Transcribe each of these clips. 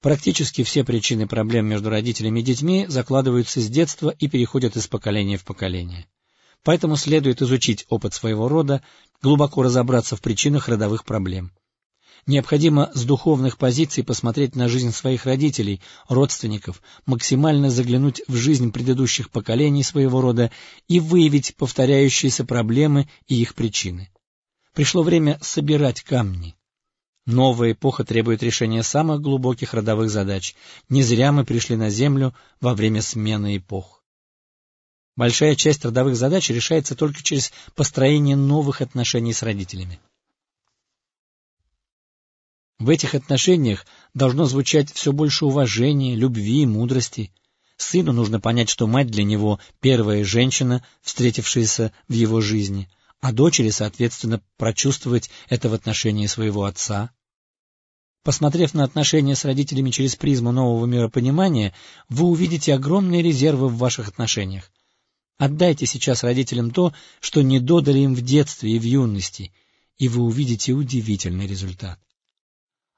Практически все причины проблем между родителями и детьми закладываются с детства и переходят из поколения в поколение. Поэтому следует изучить опыт своего рода, глубоко разобраться в причинах родовых проблем. Необходимо с духовных позиций посмотреть на жизнь своих родителей, родственников, максимально заглянуть в жизнь предыдущих поколений своего рода и выявить повторяющиеся проблемы и их причины. Пришло время собирать камни. Новая эпоха требует решения самых глубоких родовых задач. Не зря мы пришли на Землю во время смены эпох. Большая часть родовых задач решается только через построение новых отношений с родителями. В этих отношениях должно звучать все больше уважения, любви и мудрости. Сыну нужно понять, что мать для него первая женщина, встретившаяся в его жизни, а дочери, соответственно, прочувствовать это в отношении своего отца. Посмотрев на отношения с родителями через призму нового миропонимания, вы увидите огромные резервы в ваших отношениях. Отдайте сейчас родителям то, что не додали им в детстве и в юности, и вы увидите удивительный результат.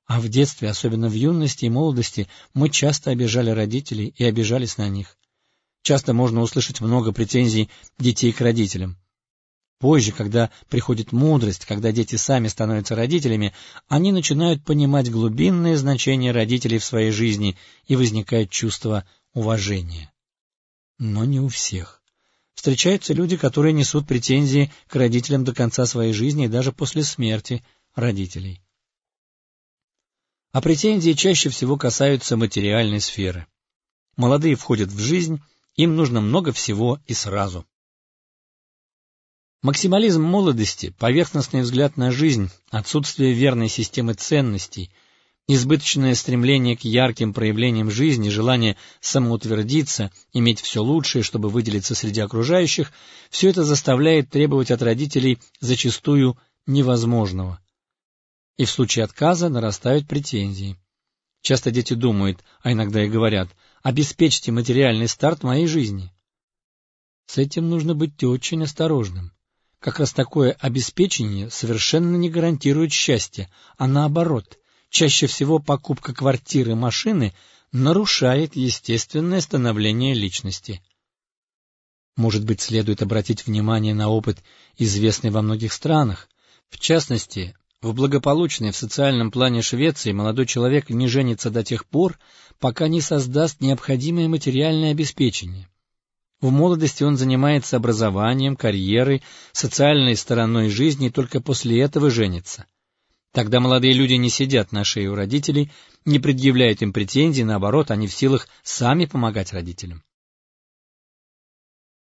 А в детстве, особенно в юности и молодости, мы часто обижали родителей и обижались на них. Часто можно услышать много претензий детей к родителям. Позже, когда приходит мудрость, когда дети сами становятся родителями, они начинают понимать глубинное значение родителей в своей жизни и возникает чувство уважения. Но не у всех. Встречаются люди, которые несут претензии к родителям до конца своей жизни и даже после смерти родителей. А претензии чаще всего касаются материальной сферы. Молодые входят в жизнь, им нужно много всего и сразу. Максимализм молодости, поверхностный взгляд на жизнь, отсутствие верной системы ценностей, избыточное стремление к ярким проявлениям жизни, желание самоутвердиться, иметь все лучшее, чтобы выделиться среди окружающих, все это заставляет требовать от родителей зачастую невозможного и в случае отказа нарастают претензии. Часто дети думают, а иногда и говорят, обеспечьте материальный старт моей жизни. С этим нужно быть очень осторожным. Как раз такое обеспечение совершенно не гарантирует счастье, а наоборот, чаще всего покупка квартиры, машины нарушает естественное становление личности. Может быть, следует обратить внимание на опыт, известный во многих странах, в частности, в благополучной в социальном плане Швеции молодой человек не женится до тех пор, пока не создаст необходимое материальное обеспечение. В молодости он занимается образованием, карьерой, социальной стороной жизни и только после этого женится. Тогда молодые люди не сидят на шее у родителей, не предъявляют им претензий, наоборот, они в силах сами помогать родителям.